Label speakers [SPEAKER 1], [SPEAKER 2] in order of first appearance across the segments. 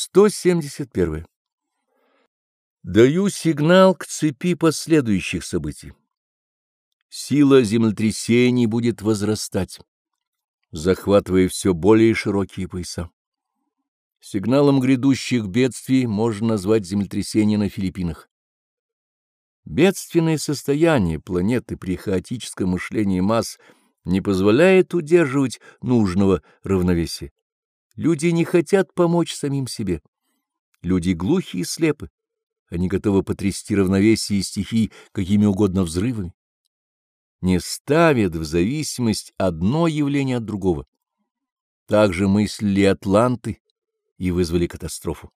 [SPEAKER 1] 171. Даю сигнал к цепи последующих событий. Сила землетрясений будет возрастать, захватывая все более широкие пояса. Сигналом грядущих бедствий можно назвать землетрясение на Филиппинах. Бедственное состояние планеты при хаотическом мышлении масс не позволяет удерживать нужного равновесия. Люди не хотят помочь самим себе. Люди глухи и слепы. Они готовы потрясти равновесие стихий какими угодно взрывами. Не ставят в зависимость одно явление от другого. Так же мыслили атланты и вызвали катастрофу.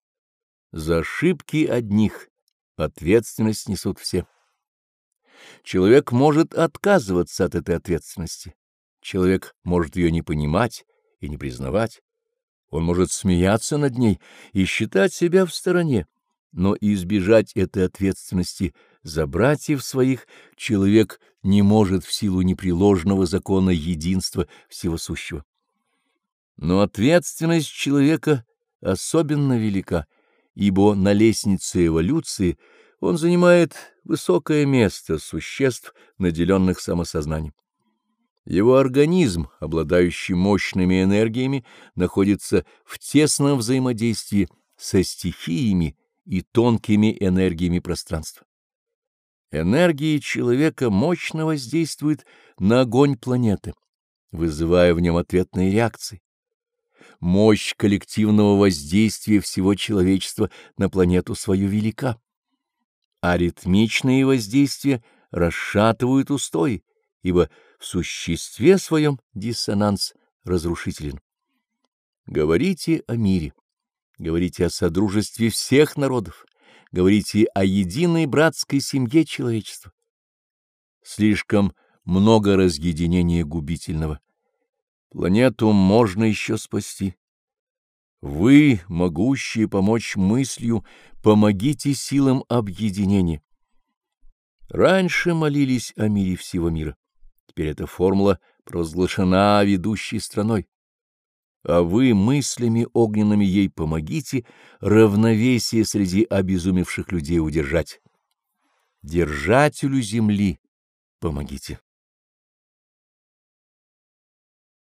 [SPEAKER 1] За ошибки одних ответственность несут все. Человек может отказываться от этой ответственности. Человек может ее не понимать и не признавать. Он может смеяться над ней и считать себя в стороне, но избежать этой ответственности за братьев своих человек не может в силу непреложного закона единства всего сущего. Но ответственность человека особенно велика, ибо на лестнице эволюции он занимает высокое место существ, наделенных самосознанием. Его организм, обладающий мощными энергиями, находится в тесном взаимодействии со стихиями и тонкими энергиями пространства. Энергии человека мощно воздействуют на огонь планеты, вызывая в нем ответные реакции. Мощь коллективного воздействия всего человечества на планету свою велика. Аритмичные воздействия расшатывают устои, ибо в существе своем диссонанс разрушителен. Говорите о мире, говорите о содружестве всех народов, говорите о единой братской семье человечества. Слишком много разъединения губительного. Планету можно еще спасти. Вы, могущие помочь мыслью, помогите силам объединения. Раньше молились о мире всего мира. Теперь эта формула провозглашена ведущей страной. А вы мыслями огненными ей помогите равновесие среди обезумевших людей удержать. Держателю земли помогите.